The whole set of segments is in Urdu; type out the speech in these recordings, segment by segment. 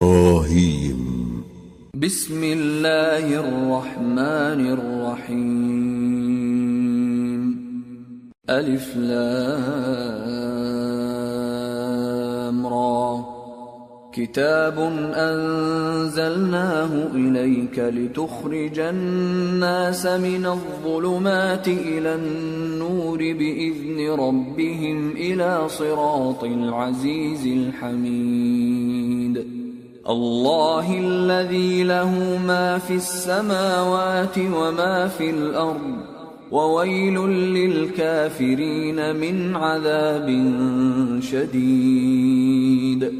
طاهيم بسم الله الرحمن الرحيم. ألف لام را. كتاب أنزلناه إليك لتخرج الناس من الظلمات إلى النور بإذن ربهم إلى صراط العزيز الحميد. الله الذي له ما في السماوات وما في الأرض وويل للكافرين من عذاب شديد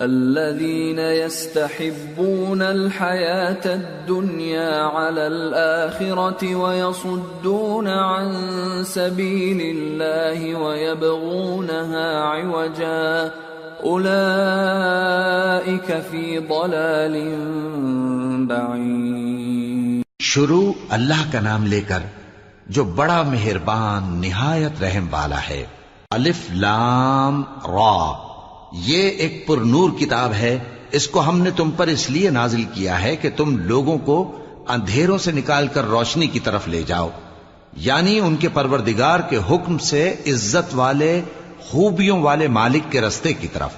الذين يستحبون الحياة الدنيا على الآخرة ويصدون عن سبيل الله ويبغونها عوجا أولئك ضلال شروع اللہ کا نام لے کر جو بڑا مہربان نہایت رحم والا ہے۔ الف لام را۔ یہ ایک پر نور کتاب ہے۔ اس کو ہم نے تم پر اس لیے نازل کیا ہے کہ تم لوگوں کو اندھیروں سے نکال کر روشنی کی طرف لے جاؤ۔ یعنی ان کے پروردگار کے حکم سے عزت والے خوبیوں والے مالک کے رستے کی طرف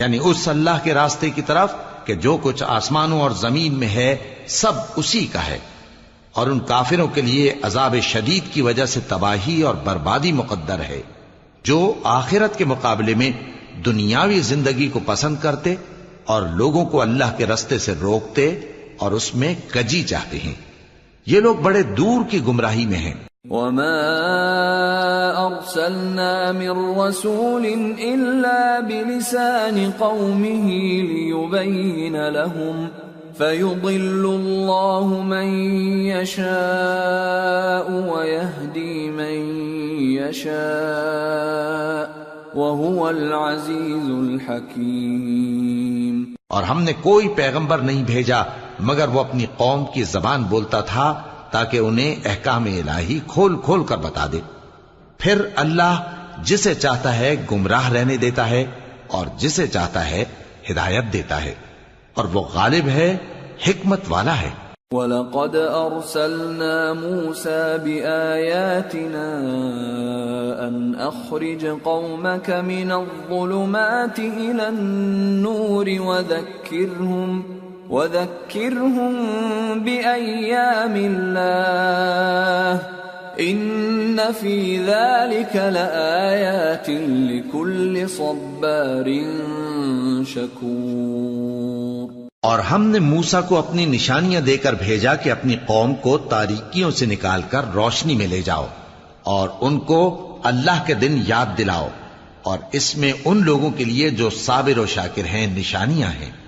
یعنی اس اللہ کے راستے کی طرف کہ جو کچھ آسمانوں اور زمین میں ہے، سب اسی کا ہے۔ اور ان کافروں کے لیے عذاب شدید کی وجہ سے تباہی اور بربادی مقدر ہے، جو آخرت کے مقابلے میں دنیاوی زندگی کو پسند کرتے اور لوگوں کو اللہ کے رستے سے روکتے اور اس میں کجی چاہتے ہیں۔ یہ لوگ بڑے دور کی گمراہی میں ہیں۔ وما أرسلنا من رسول إلا بلسان قومه ليبين لهم فيضل الله من يشاء ويهدي من يشاء وهو العزيز الحكيم اور ہم نے کوئی پیغمبر نہیں بھیجا، مگر وہ اپنی قوم کی زبان بولتا تھا تاکہ انہیں احکام الہی کھول کھول کر بتا دے۔ پھر اللہ جسے چاہتا ہے گمراہ رہنے دیتا ہے اور جسے چاہتا ہے ہدایت دیتا ہے۔ اور وہ غالب ہے، حکمت والا ہے۔ وَلَقَدْ أَرْسَلْنَا مُوسَى بِآيَاتِنَا أَنْ أَخْرِجْ قَوْمَكَ مِنَ الظُّلُمَاتِ إِلَى النُّورِ وَذَكِّرْهُمْ وَذَكِّرْهُمْ بِأَيَّامِ اللَّهِ إِنَّ فِي ذَلِكَ لَآيَاتٍ لِكُلِّ صَبَّارٍ شَكُورٍ اور ہم نے موسا کو اپنی نشانیاں دے کر بھیجا کہ اپنی قوم کو تاریکیوں سے نکال کر روشنی میں لے جاؤ اور ان کو اللہ کے دن یاد دلاؤ اور اس میں ان لوگوں کے لیے جو صابر و شاکر ہیں، نشانیاں ہیں۔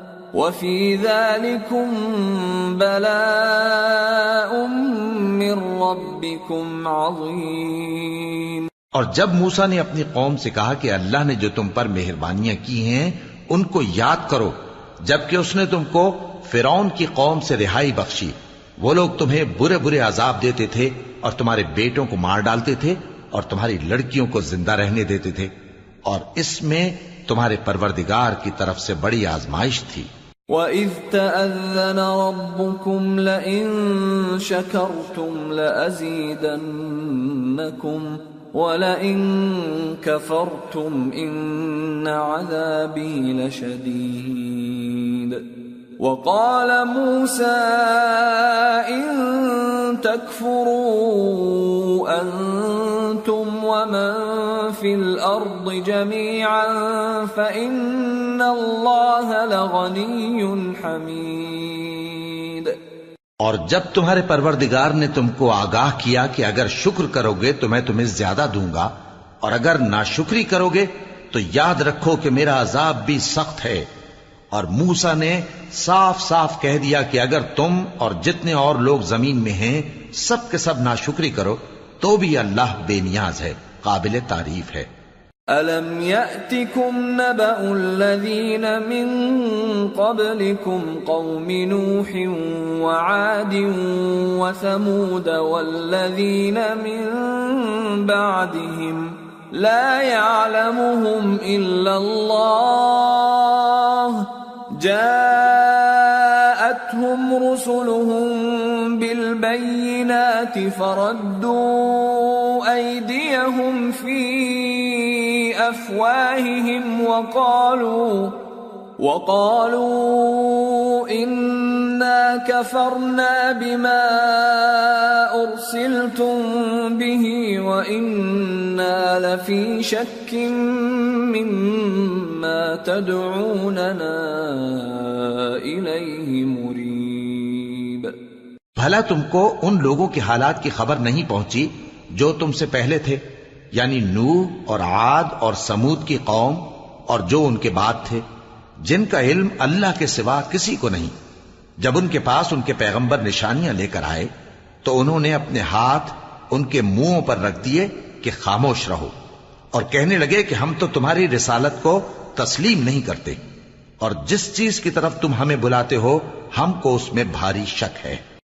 وفي ذلكم بلاء من ربكم عظيم۔ اور جب موسا نے اپنی قوم سے کہا کہ اللہ نے جو تم پر مہربانیاں کی ہیں، ان کو یاد کرو، جبکہ اس نے تم کو فرعون کی قوم سے رہائی بخشی۔ وہ لوگ تمہیں برے برے عذاب دیتے تھے اور تمہارے بیٹوں کو مار ڈالتے تھے اور تمہاری لڑکیوں کو زندہ رہنے دیتے تھے۔ اور اس میں تمہارے پروردگار کی طرف سے بڑی آزمائش تھی۔ وَإِذْ تَأَذَّنَ رَبُّكُمْ لَئِن شَكَرْتُمْ لَأَزِيدَنَّكُمْ وَلَئِن كَفَرْتُمْ إِنَّ عَذَابِي لَشَدِيدٌ وقال موسى إن تكفروا أنتم ومن في الأرض جميعا فإن الله لغني حميد اور جب تمہارے پروردگار نے تم کو آگاہ کیا کہ اگر شکر کرو گے تو میں تمہیں زیادہ دوں گا، اور اگر ناشکری کرو گے تو یاد رکھو کہ میرا عذاب بھی سخت ہے۔ اور موسا نے صاف صاف کہہ دیا کہ اگر تم اور جتنے اور لوگ زمین میں ہیں، سب کے سب ناشکری کرو، تو بھی اللہ بے نیاز ہے، قابل تعریف ہے۔ أَلَمْ يَأْتِكُمْ نَبَأُ الَّذِينَ مِنْ قَبْلِكُمْ قَوْمِ نُوحٍ وَعَادٍ وَثَمُودَ وَالَّذِينَ مِنْ بَعْدِهِمْ لا يعلمهم إلا الله جاءتهم رسلهم بالبينات فردوا أيديهم في أفواههم وقالوا وقالوا إنا كفرنا بما أرسلتم به وإنا لفي شك مما تدعوننا إليه مريب. بھلا تم کو ان لوگوں کے حالات کی خبر نہیں پہنچی جو تم سے پہلے تھے؟ یعنی نوح اور عاد اور سمود کی قوم اور جو ان کے بعد تھے، جن کا علم اللہ کے سوا کسی کو نہیں۔ جب ان کے پاس ان کے پیغمبر نشانیاں لے کر آئے، تو انہوں نے اپنے ہاتھ ان کے منہوں پر رکھ دیے کہ خاموش رہو اور کہنے لگے کہ ہم تو تمہاری رسالت کو تسلیم نہیں کرتے۔ اور جس چیز کی طرف تم ہمیں بلاتے ہو، ہم کو اس میں بھاری شک ہے۔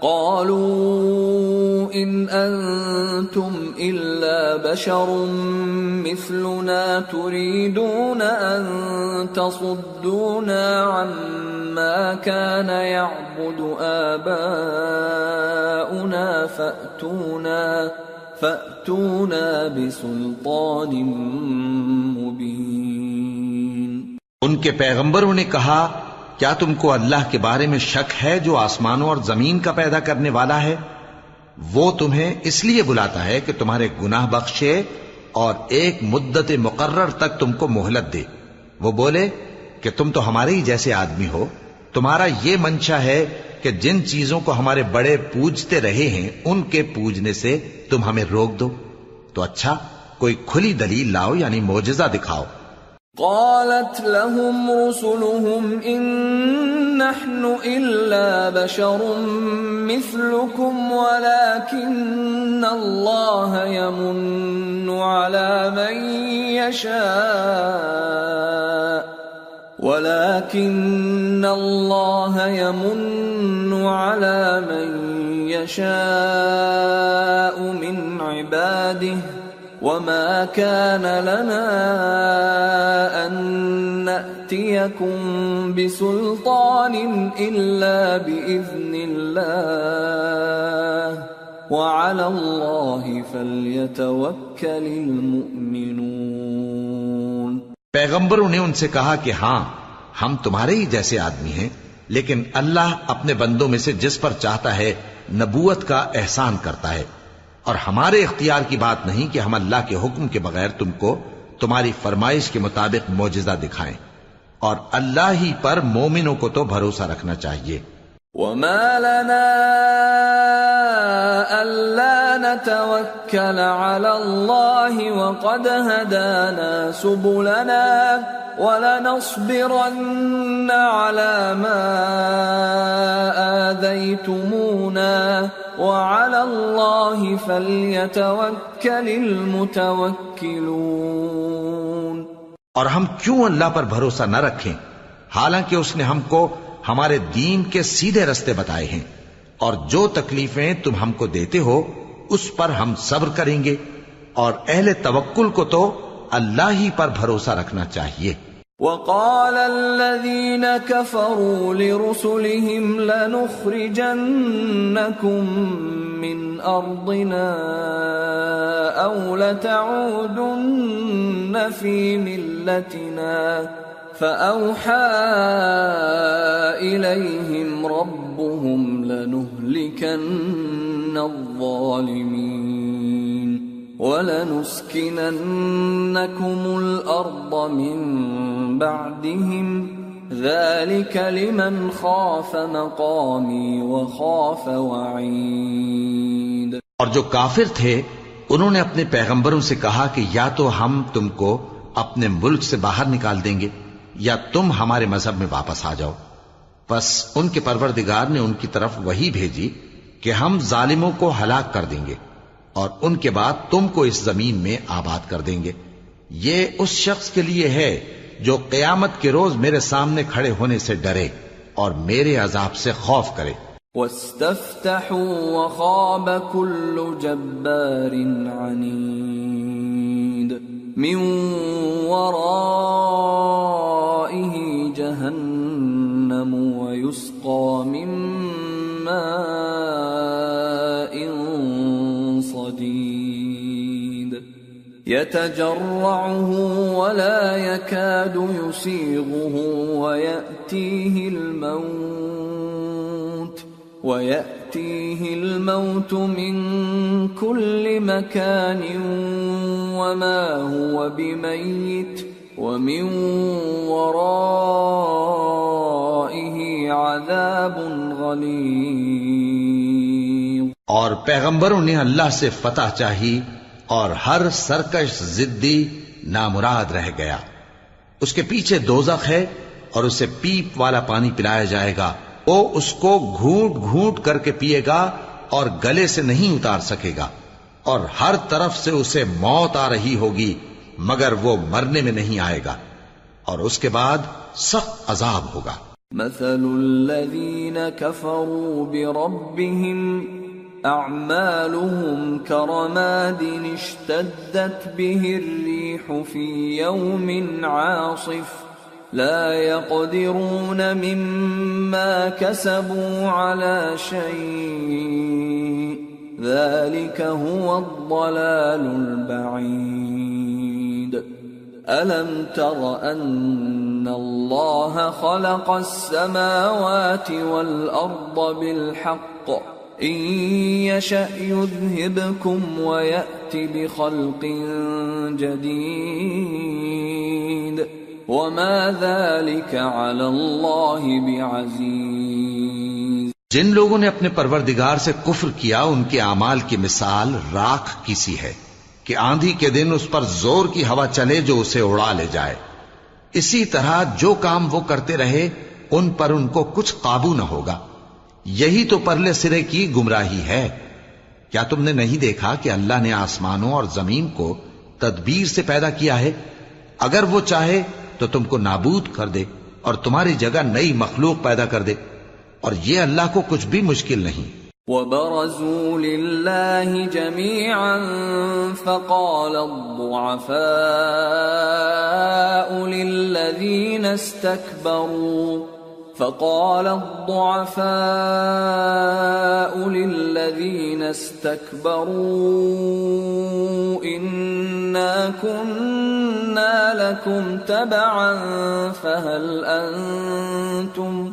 قالوا إن أنتم إلا بشر مثلنا تريدون أن تصدونا عما كان يعبد آباؤنا فأتونا فأتونا بسلطان مبين. ان کے پیغمبروں نے کہا کیا تم کو اللہ کے بارے میں شک ہے جو آسمانوں اور زمین کا پیدا کرنے والا ہے؟ وہ تمہیں اس لیے بلاتا ہے کہ تمہارے گناہ بخشے اور ایک مدت مقرر تک تم کو مہلت دے۔ وہ بولے، کہ تم تو ہمارے ہی جیسے آدمی ہو۔ تمہارا یہ منشا ہے کہ جن چیزوں کو ہمارے بڑے پوجتے رہے ہیں، ان کے پوجنے سے تم ہمیں روک دو۔ تو اچھا کوئی کھلی دلیل لاؤ یعنی موجزہ دکھاؤ۔ قالت لهم رسلهم إن نحن إلا بشر مثلكم ولكن الله يمن على من يشاء ولكن الله يمن على من يشاء من عباده وما كان لنا أن نأتيكم بسلطان إلا بإذن الله وعلى الله فليتوكل المؤمنون پیغمبروں نے ان سے کہا کہ ہاں ہم تمہارے ہی جیسے آدمی ہیں، لیکن اللہ اپنے بندوں میں سے جس پر چاہتا ہے نبوت کا احسان کرتا ہے۔ اور ہمارے اختیار کی بات نہیں کہ ہم اللہ کے حکم کے بغیر تم کو تمہاری فرمائش کے مطابق موجزہ دکھائیں۔ اور اللہ ہی پر مومنوں کو تو بھروسہ رکھنا چاہیے۔ وما لنا اللہ نتوكل على الله وقد هدانا سبلنا ولنصبرن على ما آذيتمونا وعلى الله فليتوكل المتوكلون اور ہم کیوں اللہ پر بھروسہ نہ رکھیں؟ حالانکہ اس نے ہم کو ہمارے دین کے سیدھے رستے بتائے ہیں اور جو تکلیفیں تم ہم کو دیتے ہو اس پر ہم صبر کریں گے اور اہل توکل کو تو اللہ ہی پر بھروسہ رکھنا چاہیے۔ وقال الذين كفروا لرسلهم لنخرجنكم من أرضنا أو لتعودن في ملتنا فأوحى إليهم ربهم لنهلكن الظالمين. وَلَنُسْكِنَنَّكُمُ الْأَرْضَ مِنْ بَعْدِهِمْ. ذَلِكَ لِمَنْ خَافَ مَقَامِي وَخَافَ وَعِيدِ. اور جو کافر تھے، انہوں نے اپنے پیغمبروں سے کہا کہ یا تو ہم تم کو اپنے ملک سے باہر نکال دیں گے، یا تم ہمارے مذہب میں واپس آ جاؤ۔ بس ان کے پروردگار نے ان کی طرف وہی بھیجی کہ ہم ظالموں کو ہلاک کر دیں گے اور ان کے بعد تم کو اس زمین میں آباد کر دیں گے۔ یہ اس شخص کے لیے ہے جو قیامت کے روز میرے سامنے کھڑے ہونے سے ڈرے اور میرے عذاب سے خوف کرے۔ واستفتحوا وخاب كل جبار عنيد من ورائه جهنم ويسقى من ماء صديد يتجرعه ولا يكاد يسيغه ويأتيه الموت ويأتيه الموت من كل مكان وما هو بميت ومن ورائه عذاب غليظ۔ اور پیغمبروں نے اللہ سے فتح چاہی اور ہر سرکش زدی نامراد رہ گیا۔ اس کے پیچھے دوزخ ہے اور اسے پیپ والا پانی پلایا جائے گا۔ وہ اس کو گھونٹ گھونٹ کر کے پیے گا اور گلے سے نہیں اتار سکے گا۔ اور ہر طرف سے اسے موت آ رہی ہوگی، مگر وہ مرنے میں نہیں آئے گا۔ اور اس کے بعد سخت عذاب ہوگا۔ مثل الذين كفروا بربهم أعمالهم كرماد اشتدت به الريح في يوم عاصف لا يقدرون مما كسبوا على شيء ذلك هو الضلال البعيد ألم تر أن الله خلق السماوات والأرض بالحق إن يشأ يذهبكم ويأت بخلق جديد وما ذلك على الله بعزيز جن لوگوں نے اپنے پروردگار سے کفر کیا، ان کے اعمال کی مثال راکھ کی سی ہے؟ کہ آندھی کے دن اس پر زور کی ہوا چلے جو اسے اڑا لے جائے۔ اسی طرح جو کام وہ کرتے رہے، ان پر ان کو کچھ قابو نہ ہوگا۔ یہی تو پرلے سرے کی گمراہی ہے۔ کیا تم نے نہیں دیکھا کہ اللہ نے آسمانوں اور زمین کو تدبیر سے پیدا کیا ہے؟ اگر وہ چاہے تو تم کو نابود کر دے اور تمہاری جگہ نئی مخلوق پیدا کر دے۔ اور یہ اللہ کو کچھ بھی مشکل نہیں۔ وبرزوا لله جميعا فقال الضعفاء للذين استكبروا فقال الضعفاء للذين استكبروا إنا كنا لكم تبعا فهل أنتم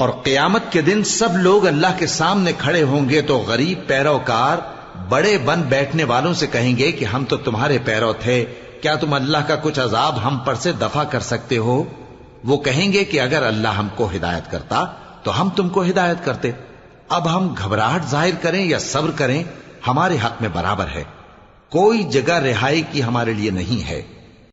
اور قیامت کے دن سب لوگ اللہ کے سامنے کھڑے ہوں گے تو غریب پیروکار بڑے بن بیٹھنے والوں سے کہیں گے کہ ہم تو تمہارے پیرو تھے، کیا تم اللہ کا کچھ عذاب ہم پر سے دفع کر سکتے ہو؟ وہ کہیں گے کہ اگر اللہ ہم کو ہدایت کرتا تو ہم تم کو ہدایت کرتے۔ اب ہم گھبراہٹ ظاہر کریں یا صبر کریں، ہمارے حق میں برابر ہے۔ کوئی جگہ رہائی کی ہمارے لیے نہیں ہے۔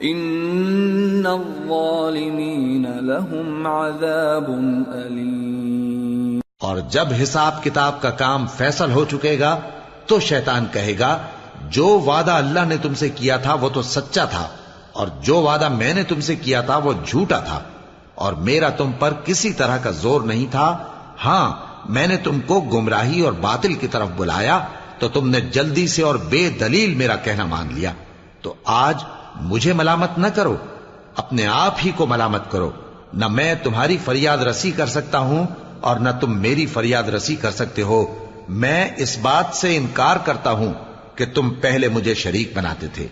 ان الظالمین لهم عذاب علیم اور جب حساب کتاب کا کام فیصل ہو چکے گا، تو شیطان کہے گا، جو وعدہ اللہ نے تم سے کیا تھا، وہ تو سچا تھا، اور جو وعدہ میں نے تم سے کیا تھا، وہ جھوٹا تھا، اور میرا تم پر کسی طرح کا زور نہیں تھا۔ ہاں میں نے تم کو گمراہی اور باطل کی طرف بلایا، تو تم نے جلدی سے اور بے دلیل میرا کہنا مان لیا۔ تو آج مجھے ملامت نہ کرو۔ اپنے آپ ہی کو ملامت کرو۔ نہ میں تمہاری فریاد رسی کر سکتا ہوں اور نہ تم میری فریاد رسی کر سکتے ہو۔ میں اس بات سے انکار کرتا ہوں کہ تم پہلے مجھے شریک بناتے تھے۔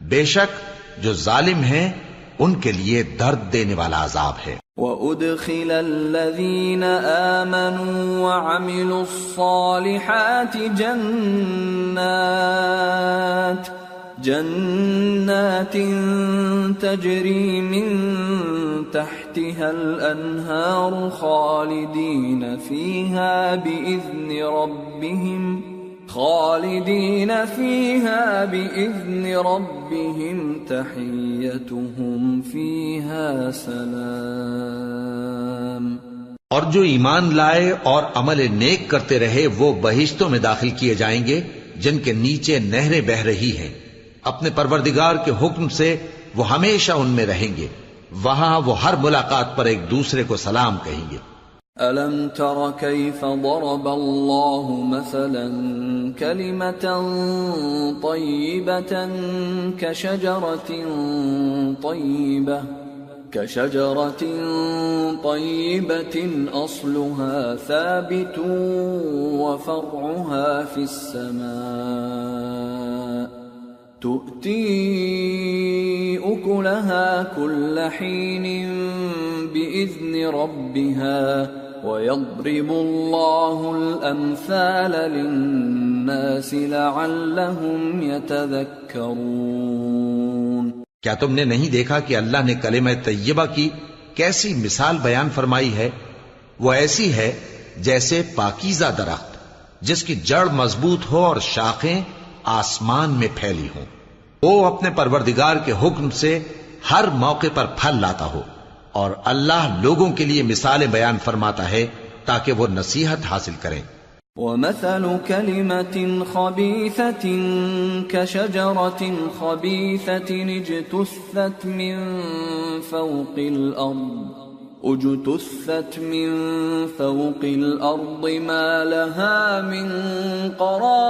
بے شک جو ظالم ہیں، ان کے لیے درد دینے والا عذاب ہے۔ وَأُدْخِلَ الَّذِينَ آمَنُوا وَعَمِلُوا الصَّالِحَاتِ جَنَّاتِ جنات تجري من تحتها الأنهار خالدين فيها بإذن ربهم خالدين فيها بإذن ربهم تحيتهم فيها سلام۔ اور جو ایمان لائے اور عمل نیک کرتے رہے، وہ بہشتوں میں داخل کیے جائیں گے، جن کے نیچے نہریں بہ رہی ہیں۔ اپنے پروردگار کے حکم سے وہ ہمیشہ ان میں رہیں گے۔ وہاں وہ ہر ملاقات پر ایک دوسرے کو سلام کہیں گے۔ ألم تر كيف ضرب الله مثلا كلمة طيبة كشجرة طيبة كشجرة طيبة أصلها ثابت وفرعها في السماء تؤتي أكلها كل حين بإذن ربها ويضرب الله الأمثال للناس لعلهم يتذكرون. کیا تم نے نہیں دیکھا کہ اللہ نے کلمہ طیبہ کی کیسی مثال بیان فرمائی ہے؟ وہ ایسی ہے جیسے پاکیزہ درخت، جس کی جڑ مضبوط ہو اور شاخیں آسمان میں پھیلی ہوں۔ وہ اپنے پروردگار کے حکم سے ہر موقع پر پھل لاتا ہو اور اللہ لوگوں کے لیے مثالیں بیان فرماتا ہے تاکہ وہ نصیحت حاصل کریں۔ ومثل كلمة خبيثة كشجرة خبيثة اجتثت من فوق الأرض۔ اجتثت من فوق الأرض ما لها من قرار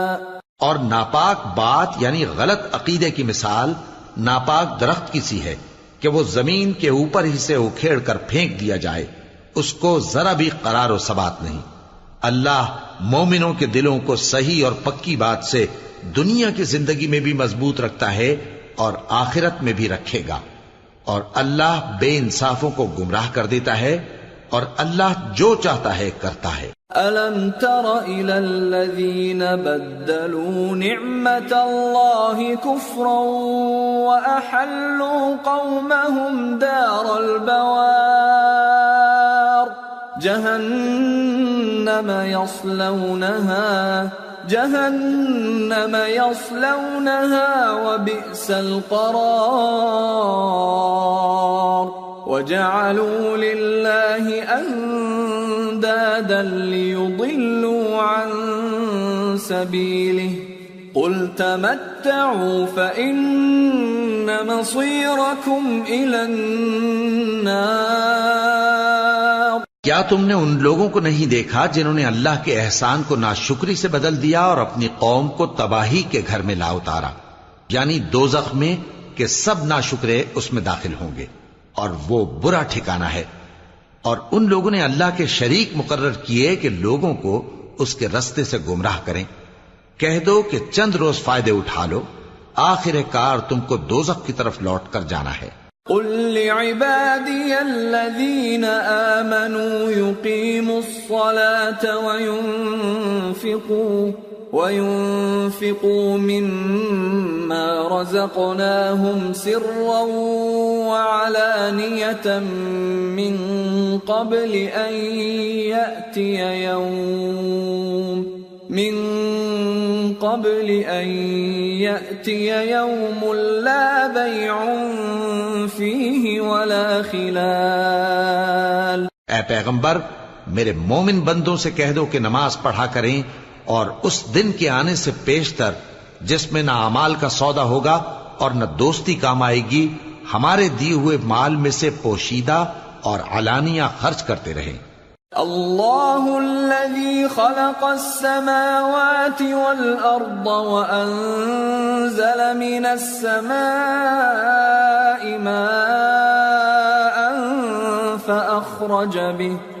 اور ناپاک بات یعنی غلط عقیدے کی مثال ناپاک درخت کی سی ہے کہ وہ زمین کے اوپر ہی سے اکھیڑ کر پھینک دیا جائے، اس کو ذرا بھی قرار و ثبات نہیں۔ اللہ مومنوں کے دلوں کو صحیح اور پکی بات سے دنیا کی زندگی میں بھی مضبوط رکھتا ہے اور آخرت میں بھی رکھے گا۔ اور اللہ بے انصافوں کو گمراہ کر دیتا ہے اور اللہ جو چاہتا ہے کرتا ہے۔ أَلَمْ تَرَ إِلَى الَّذِينَ بَدَّلُوا نِعْمَةَ اللَّهِ كُفْرًا وَأَحَلُّوا قَوْمَهُمْ دَارَ الْبَوَارِ جَهَنَّمَ يَصْلَوْنَهَا جَهَنَّمَ يَصْلَوْنَهَا وَبِئْسَ الْقَرَارِ وَجَعَلُوا لِلَّهِ أَنْدَادًا لِيُضِلُّوا عَنْ سَبِيلِهِ قُلْ تَمَتَّعُوا فَإِنَّ مَصِيرَكُمْ إِلَى النَّارِ کیا تم نے ان لوگوں کو نہیں دیکھا جنہوں نے اللہ کے احسان کو ناشکری سے بدل دیا اور اپنی قوم کو تباہی کے گھر میں لا اتارا؟ یعنی دو میں کہ سب ناشکرے اس میں داخل ہوں گے۔ اور وہ برا ٹھکانہ ہے۔ اور ان لوگوں نے اللہ کے شریک مقرر کیے کہ لوگوں کو اس کے رستے سے گمراہ کریں۔ کہہ دو کہ چند روز فائدے اٹھا لو، آخر کار تم کو دوزخ کی طرف لوٹ کر جانا ہے۔ قل لعبادي الذين آمنوا يقيموا الصلاة وينفقوا وينفقوا مما رزقناهم سرا وعلانية من قبل أن يأتي يوم من قبل أن يأتي يوم لا بيع فيه ولا خلال اے پیغمبر، میرے مومن بندوں سے کہہ دو کہ نماز پڑھا کریں اور اس دن کے آنے سے پیشتر جس میں نہ امال کا سودا ہوگا اور نہ دوستی کام آئے گی، ہمارے دیے ہوئے مال میں سے پوشیدہ اور علانیہ خرچ کرتے رہیں۔ اللہ الذي خلق السماوات والأرض وأنزل من السماء ماء فأخرج به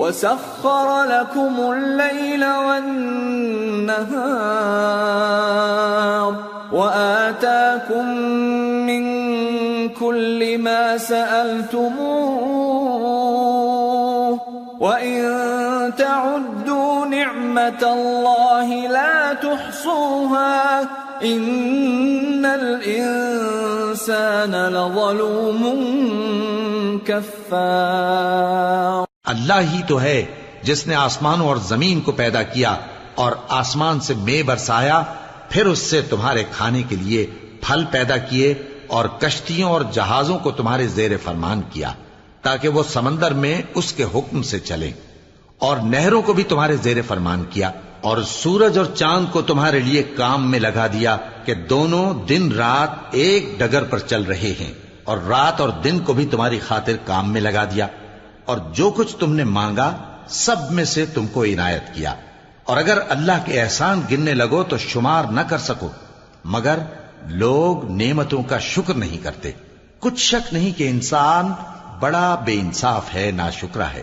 وسخر لكم الليل والنهار وآتاكم من كل ما سألتموه وإن تعدوا نعمة الله لا تحصوها إن الإنسان لظلوم كفار اللہ ہی تو ہے جس نے آسمانوں اور زمین کو پیدا کیا اور آسمان سے مے برسایا، پھر اس سے تمہارے کھانے کے لیے پھل پیدا کیے اور کشتیوں اور جہازوں کو تمہارے زیر فرمان کیا، تاکہ وہ سمندر میں اس کے حکم سے چلیں۔ اور نہروں کو بھی تمہارے زیر فرمان کیا اور سورج اور چاند کو تمہارے لیے کام میں لگا دیا کہ دونوں دن رات ایک ڈگر پر چل رہے ہیں اور رات اور دن کو بھی تمہاری خاطر کام میں لگا دیا۔ اور جو کچھ تم نے مانگا، سب میں سے تم کو عنایت کیا۔ اور اگر اللہ کے احسان گننے لگو تو شمار نہ کر سکو۔ مگر لوگ نعمتوں کا شکر نہیں کرتے۔ کچھ شک نہیں کہ انسان بڑا بے انصاف ہے نا ہے۔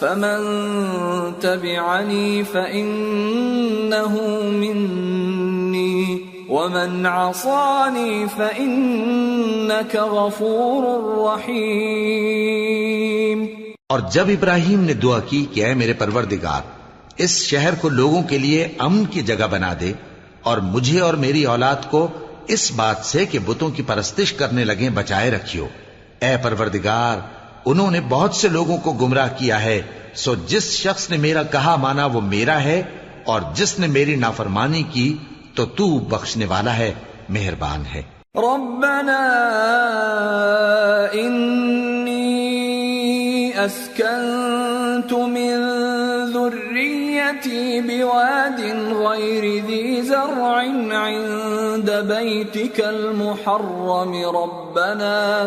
فمن تبعني فإنه مني ومن عصاني فإنك غفور رحيم اور جب ابراہیم نے دعا کی کہ اے میرے پروردگار، اس شہر کو لوگوں کے لیے امن کی جگہ بنا دے اور مجھے اور میری اولاد کو اس بات سے کہ بتوں کی پرستش کرنے لگیں بچائے رکھیو۔ اے پروردگار انہوں نے بہت سے لوگوں کو گمراہ کیا ہے۔ سو جس شخص نے میرا کہا مانا وہ میرا ہے، اور جس نے میری نافرمانی کی تو تو بخشنے والا ہے، مہربان ہے۔ ربنا انی اسکنت من ذریتی بواد غیر ذی زرع عند بیتک المحرم، ربنا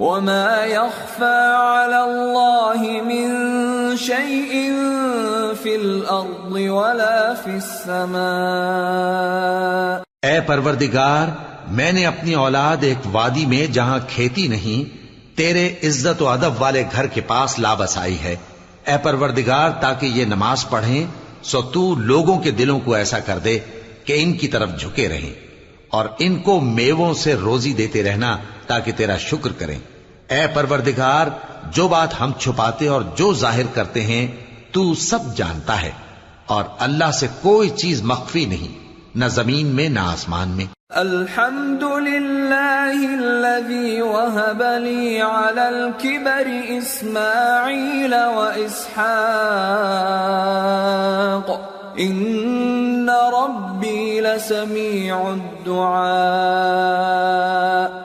وما يخفى على الله من شيء في الأرض ولا في السماء اے پروردگار، میں نے اپنی اولاد ایک وادی میں جہاں کھیتی نہیں، تیرے عزت و ادب والے گھر کے پاس لا بسائی ہے۔ اے پروردگار، تاکہ یہ نماز پڑھیں، سو تو لوگوں کے دلوں کو ایسا کر دے کہ ان کی طرف جھکے رہیں، اور ان کو میووں سے روزی دیتے رہنا تاکہ تیرا شکر کریں۔ اے پروردگار، جو بات ہم چھپاتے اور جو ظاہر کرتے ہیں، تو سب جانتا ہے۔ اور اللہ سے کوئی چیز مخفی نہیں، نہ زمین میں، نہ آسمان میں۔ الحمد لله الذي وهب لي على الكبر إسماعيل وإسحاق إن ربي لسميع الدعاء۔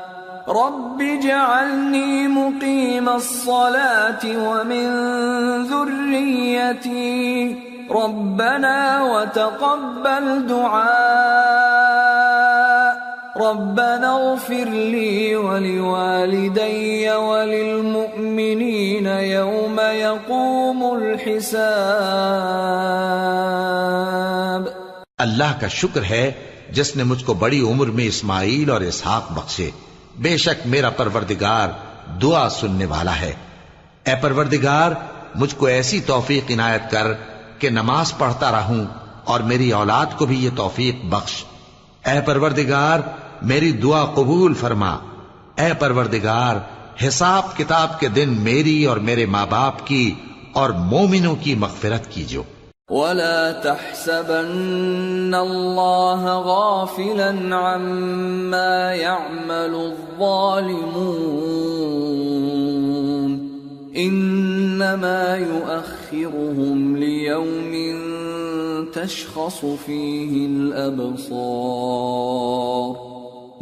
رب اجعلني مقيم الصلاة ومن ذريتي ربنا وتقبل دعاء ربنا اغفر لي ولوالدي وللمؤمنين يوم يقوم الحساب اللہ کا شکر ہے جس نے مجھ کو بڑی عمر میں اسماعیل اور اسحاق بخشے۔ بے شک میرا پروردگار دعا سننے والا ہے۔ اے پروردگار، مجھ کو ایسی توفیق عنایت کر کہ نماز پڑھتا رہوں اور میری اولاد کو بھی یہ توفیق بخش۔ اے پروردگار، میری دعا قبول فرما۔ اے پروردگار، حساب کتاب کے دن میری اور میرے ماں باپ کی اور مومنوں کی مغفرت کیجو ولا تحسبن الله غافلا عما يعمل الظالمون انما يؤخرهم ليوم تشخص فيه الابصار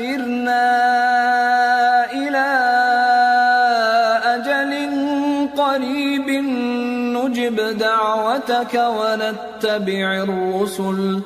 اخرنا الى اجل قريب نجب دعوتك ونتبع الرسل.